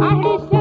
I.